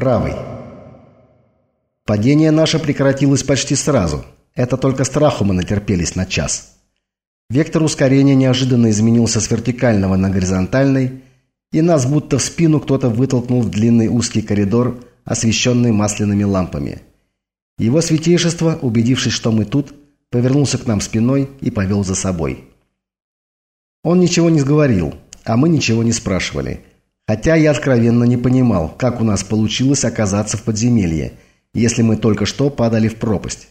Правый. Падение наше прекратилось почти сразу. Это только страху мы натерпелись на час. Вектор ускорения неожиданно изменился с вертикального на горизонтальный, и нас будто в спину кто-то вытолкнул в длинный узкий коридор, освещенный масляными лампами. Его святейшество, убедившись, что мы тут, повернулся к нам спиной и повел за собой. Он ничего не сговорил, а мы ничего не спрашивали – Хотя я откровенно не понимал, как у нас получилось оказаться в подземелье, если мы только что падали в пропасть.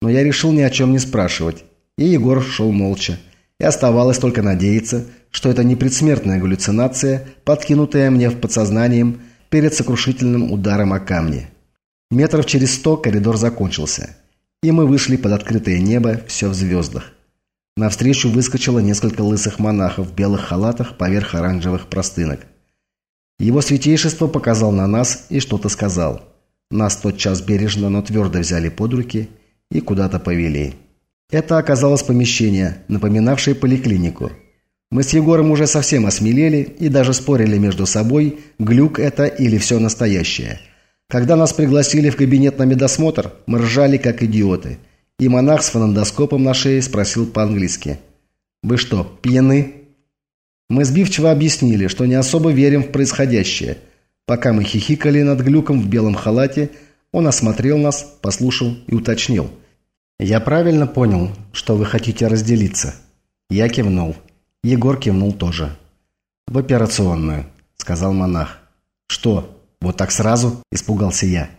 Но я решил ни о чем не спрашивать, и Егор шел молча. И оставалось только надеяться, что это не предсмертная галлюцинация, подкинутая мне в подсознанием перед сокрушительным ударом о камни. Метров через сто коридор закончился, и мы вышли под открытое небо, все в звездах. Навстречу выскочило несколько лысых монахов в белых халатах поверх оранжевых простынок. Его святейшество показал на нас и что-то сказал. Нас тотчас бережно, но твердо взяли под руки и куда-то повели. Это оказалось помещение, напоминавшее поликлинику. Мы с Егором уже совсем осмелели и даже спорили между собой, глюк это или все настоящее. Когда нас пригласили в кабинет на медосмотр, мы ржали как идиоты. И монах с фонендоскопом на шее спросил по-английски. «Вы что, пьяны?» Мы сбивчиво объяснили, что не особо верим в происходящее. Пока мы хихикали над глюком в белом халате, он осмотрел нас, послушал и уточнил. «Я правильно понял, что вы хотите разделиться?» Я кивнул. Егор кивнул тоже. «В операционную», — сказал монах. «Что, вот так сразу?» – испугался я.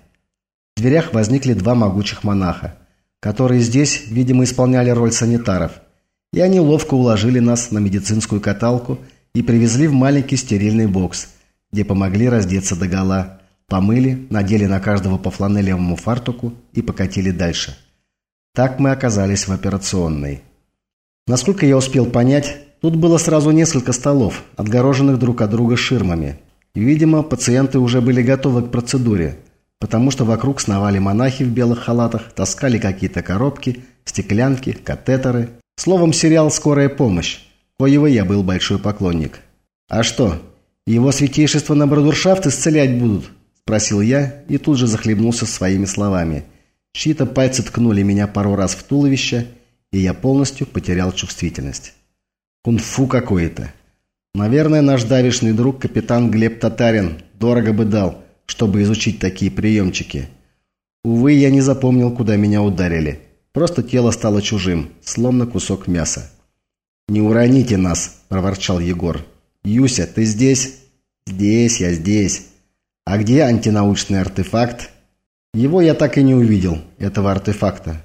В дверях возникли два могучих монаха, которые здесь, видимо, исполняли роль санитаров – и они ловко уложили нас на медицинскую каталку и привезли в маленький стерильный бокс, где помогли раздеться догола, помыли, надели на каждого по фланелевому фартуку и покатили дальше. Так мы оказались в операционной. Насколько я успел понять, тут было сразу несколько столов, отгороженных друг от друга ширмами. Видимо, пациенты уже были готовы к процедуре, потому что вокруг сновали монахи в белых халатах, таскали какие-то коробки, стеклянки, катетеры – Словом, сериал «Скорая помощь», коего я был большой поклонник. «А что, его святейшество на бродуршафт исцелять будут?» – спросил я и тут же захлебнулся своими словами. Чьи-то пальцы ткнули меня пару раз в туловище, и я полностью потерял чувствительность. Кунг-фу какое-то. Наверное, наш давишный друг капитан Глеб Татарин дорого бы дал, чтобы изучить такие приемчики. Увы, я не запомнил, куда меня ударили. Просто тело стало чужим, словно кусок мяса. «Не уроните нас!» – проворчал Егор. «Юся, ты здесь?» «Здесь, я здесь. А где антинаучный артефакт?» Его я так и не увидел, этого артефакта.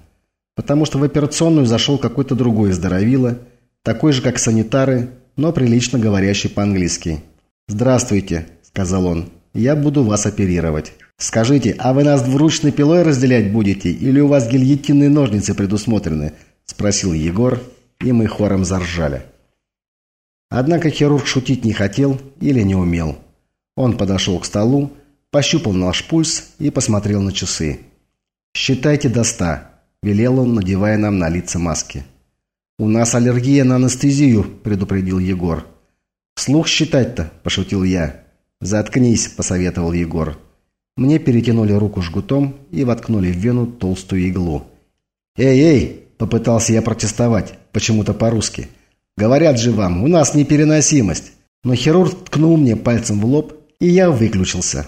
Потому что в операционную зашел какой-то другой здоровило, такой же, как санитары, но прилично говорящий по-английски. «Здравствуйте», – сказал он. «Я буду вас оперировать». «Скажите, а вы нас двуручной пилой разделять будете, или у вас гильотинные ножницы предусмотрены?» – спросил Егор, и мы хором заржали. Однако хирург шутить не хотел или не умел. Он подошел к столу, пощупал наш пульс и посмотрел на часы. «Считайте до ста», – велел он, надевая нам на лица маски. «У нас аллергия на анестезию», – предупредил Егор. «Слух считать-то», – пошутил я. «Заткнись», – посоветовал Егор. Мне перетянули руку жгутом и воткнули в вену толстую иглу. «Эй, эй!» – попытался я протестовать, почему-то по-русски. «Говорят же вам, у нас непереносимость!» Но хирург ткнул мне пальцем в лоб, и я выключился.